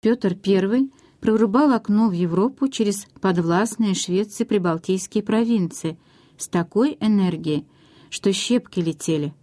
Петр I прорубал окно в Европу через подвластные Швеции прибалтийские провинции с такой энергией, что щепки летели.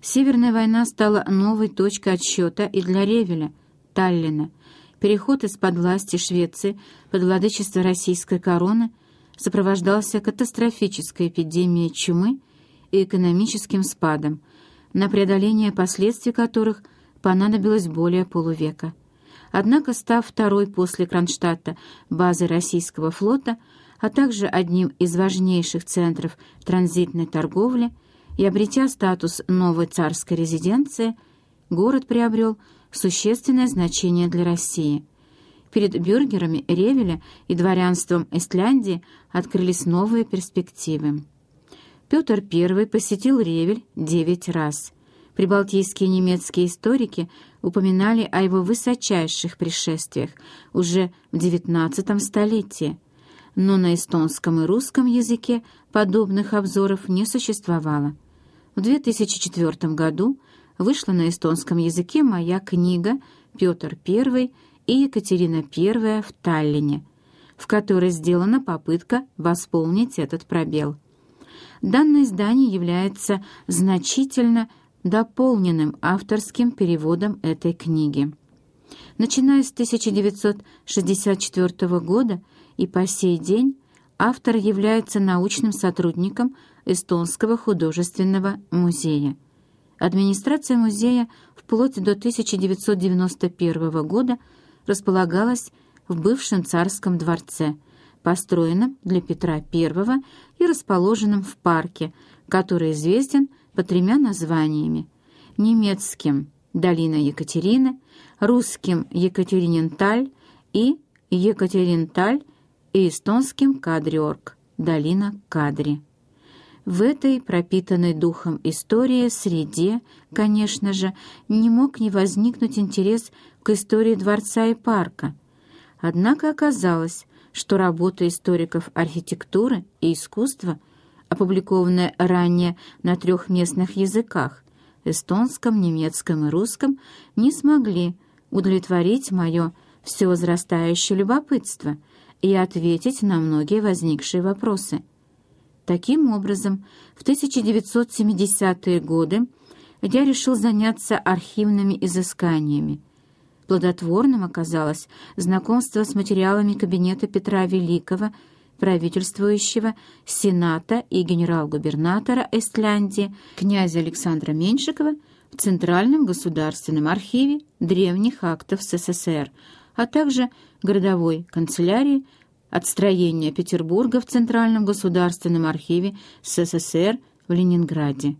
Северная война стала новой точкой отсчета и для Ревеля, Таллина. Переход из-под власти Швеции под владычество российской короны сопровождался катастрофической эпидемией чумы и экономическим спадом, на преодоление последствий которых понадобилось более полувека. Однако, став второй после Кронштадта базой российского флота, а также одним из важнейших центров транзитной торговли и обретя статус новой царской резиденции, город приобрел существенное значение для России. Перед бюргерами Ревеля и дворянством Эстляндии открылись новые перспективы. Петр I посетил Ревель девять раз. Прибалтийские немецкие историки упоминали о его высочайших пришествиях уже в XIX столетии, но на эстонском и русском языке подобных обзоров не существовало. В 2004 году вышла на эстонском языке моя книга «Петр I и Екатерина I в Таллине», в которой сделана попытка восполнить этот пробел. Данное издание является значительно дополненным авторским переводом этой книги. Начиная с 1964 года и по сей день автор является научным сотрудником Эстонского художественного музея. Администрация музея вплоть до 1991 года располагалась в бывшем царском дворце – построенном для Петра I и расположенном в парке, который известен по тремя названиями – немецким «Долина Екатерины», русским «Екатериненталь» и «Екатеринталь» и эстонским «Кадриорг» – «Долина Кадри». В этой пропитанной духом истории среде, конечно же, не мог не возникнуть интерес к истории дворца и парка. Однако оказалось, что работа историков архитектуры и искусства, опубликованная ранее на трех местных языках — эстонском, немецком и русском, не смогли удовлетворить мое все возрастающее любопытство и ответить на многие возникшие вопросы. Таким образом, в 1970-е годы я решил заняться архивными изысканиями — Плодотворным оказалось знакомство с материалами кабинета Петра Великого, правительствующего Сената и генерал-губернатора Эстляндии князя Александра Меньшикова в Центральном государственном архиве древних актов СССР, а также городовой канцелярии отстроения Петербурга в Центральном государственном архиве СССР в Ленинграде.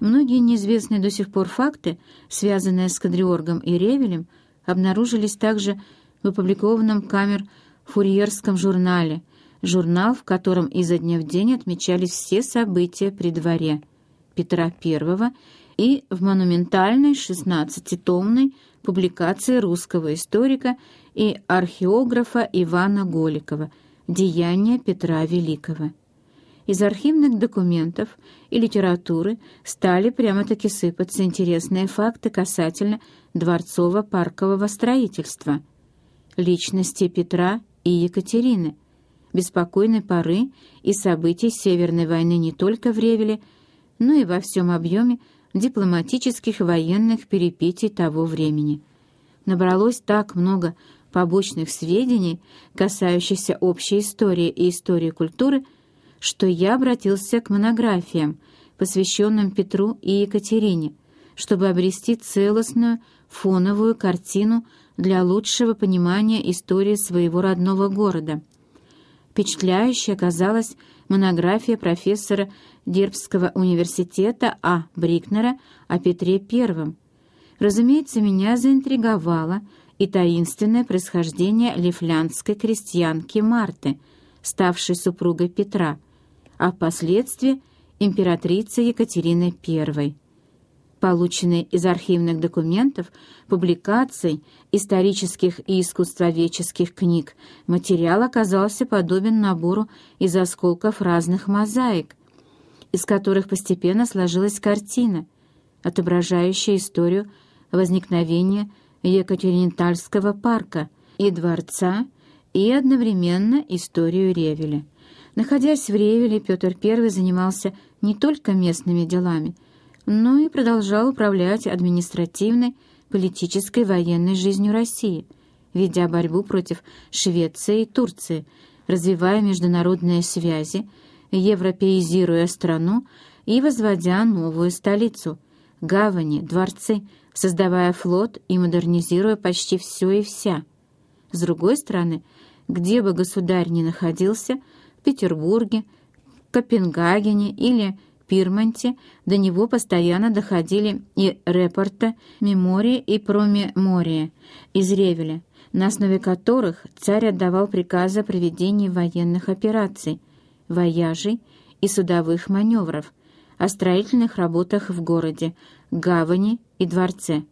Многие неизвестные до сих пор факты, связанные с Кадриоргом и Ревелем, обнаружились также в опубликованном камер фурьерском журнале, журнал, в котором изо дня в день отмечались все события при дворе Петра I и в монументальной 16-томной публикации русского историка и археографа Ивана Голикова «Деяния Петра Великого». Из архивных документов и литературы стали прямо-таки сыпаться интересные факты касательно дворцово-паркового строительства, личности Петра и Екатерины, беспокойной поры и событий Северной войны не только в Ревеле, но и во всем объеме дипломатических военных перипетий того времени. Набралось так много побочных сведений, касающихся общей истории и истории культуры – что я обратился к монографиям, посвященным Петру и Екатерине, чтобы обрести целостную фоновую картину для лучшего понимания истории своего родного города. Впечатляющей оказалась монография профессора Дербского университета А. Брикнера о Петре I. Разумеется, меня заинтриговало и таинственное происхождение лифлянской крестьянки Марты, ставшей супругой Петра, а впоследствии императрицы Екатерины I. Полученный из архивных документов, публикаций, исторических и искусствоведческих книг, материал оказался подобен набору из осколков разных мозаик, из которых постепенно сложилась картина, отображающая историю возникновения Екатеринитальского парка и дворца, и одновременно историю Ревеля. Находясь в Ревеле, Петр I занимался не только местными делами, но и продолжал управлять административной, политической, военной жизнью России, ведя борьбу против Швеции и Турции, развивая международные связи, европеизируя страну и возводя новую столицу, гавани, дворцы, создавая флот и модернизируя почти все и вся. С другой стороны, где бы государь ни находился, в Петербурге, Копенгагене или Пирмонте, до него постоянно доходили и репорта, мемории и промемории из Ревеля, на основе которых царь отдавал приказы о проведении военных операций, вояжей и судовых маневров, о строительных работах в городе, гавани и дворце,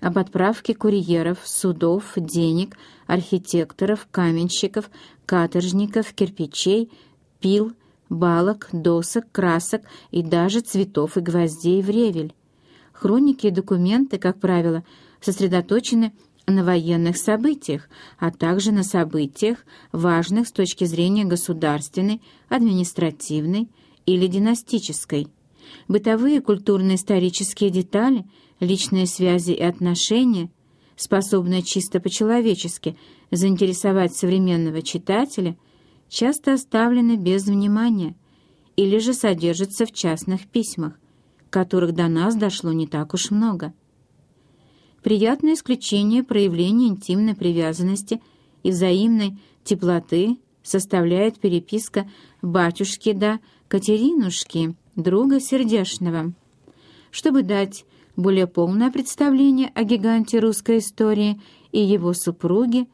об отправке курьеров, судов, денег, архитекторов, каменщиков, каторжников, кирпичей, пил, балок, досок, красок и даже цветов и гвоздей в Ревель. Хроники и документы, как правило, сосредоточены на военных событиях, а также на событиях, важных с точки зрения государственной, административной или династической. Бытовые культурно-исторические детали, личные связи и отношения, способные чисто по-человечески заинтересовать современного читателя, часто оставлены без внимания или же содержатся в частных письмах, которых до нас дошло не так уж много. Приятное исключение проявления интимной привязанности и взаимной теплоты составляет переписка батюшки да Катеринушки, друга сердешного. Чтобы дать более полное представление о гиганте русской истории и его супруге,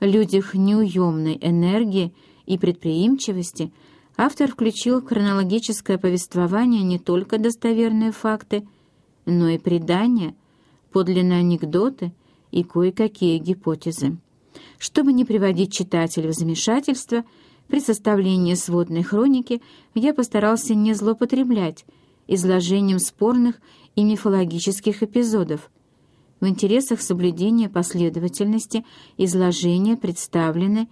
людях неуемной энергии и предприимчивости, автор включил в хронологическое повествование не только достоверные факты, но и предания – подлинные анекдоты и кое-какие гипотезы. Чтобы не приводить читателя в замешательство, при составлении сводной хроники я постарался не злоупотреблять изложением спорных и мифологических эпизодов. В интересах соблюдения последовательности изложения представлены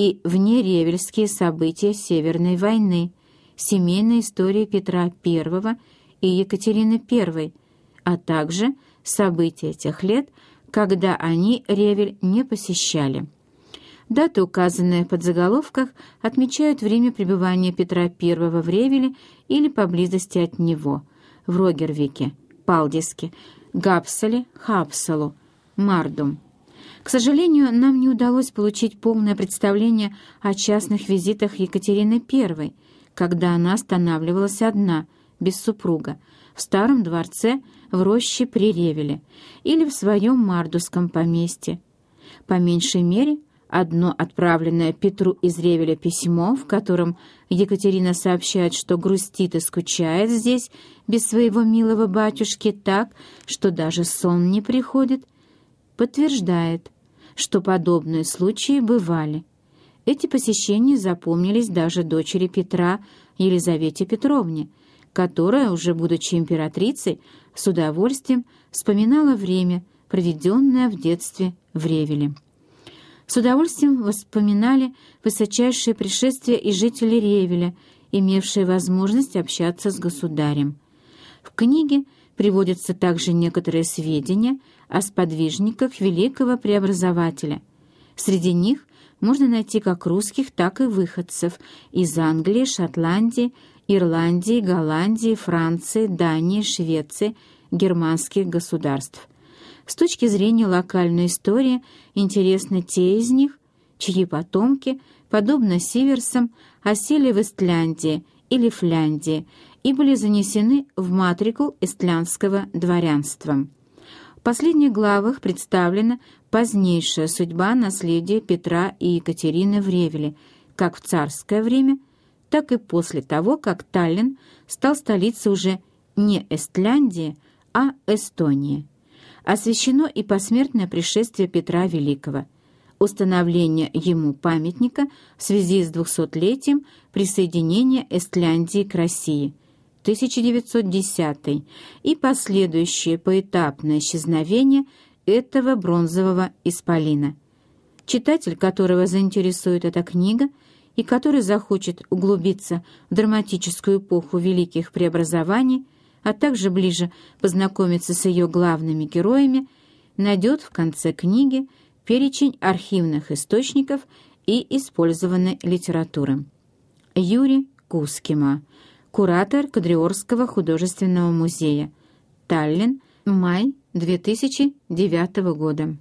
и внеревельские события Северной войны, семейная история Петра I и Екатерины I, а также – события тех лет, когда они Ревель не посещали. Даты, указанные под заголовках, отмечают время пребывания Петра I в Ревеле или поблизости от него, в Рогервике, Палдиске, Гапсале, Хапсалу, Мардум. К сожалению, нам не удалось получить полное представление о частных визитах Екатерины I, когда она останавливалась одна, без супруга, в старом дворце в роще при Ревеле или в своем мардусском поместье. По меньшей мере, одно отправленное Петру из Ревеля письмо, в котором Екатерина сообщает, что грустит и скучает здесь без своего милого батюшки так, что даже сон не приходит, подтверждает, что подобные случаи бывали. Эти посещения запомнились даже дочери Петра, Елизавете Петровне, которая, уже будучи императрицей, с удовольствием вспоминала время, проведенное в детстве в Ревеле. С удовольствием воспоминали высочайшие пришествия и жители Ревеля, имевшие возможность общаться с государем. В книге приводятся также некоторые сведения о сподвижниках великого преобразователя. Среди них можно найти как русских, так и выходцев из Англии, Шотландии Ирландии, Голландии, Франции, Дании, Швеции, германских государств. С точки зрения локальной истории интересны те из них, чьи потомки, подобно Сиверсам, осели в Эстляндии или Фляндии и были занесены в матрикул эстлянского дворянства. В последних главах представлена позднейшая судьба наследия Петра и Екатерины в Ревеле, как в царское время – так и после того, как Таллин стал столицей уже не Эстляндии, а Эстонии. Освящено и посмертное пришествие Петра Великого, установление ему памятника в связи с 200-летием присоединения Эстляндии к России, 1910 и последующее поэтапное исчезновение этого бронзового исполина. Читатель, которого заинтересует эта книга и который захочет углубиться в драматическую эпоху великих преобразований, а также ближе познакомиться с ее главными героями, найдет в конце книги перечень архивных источников и использованной литературы. Юрий Кускима, куратор Кадриорского художественного музея, Таллин, май 2009 года.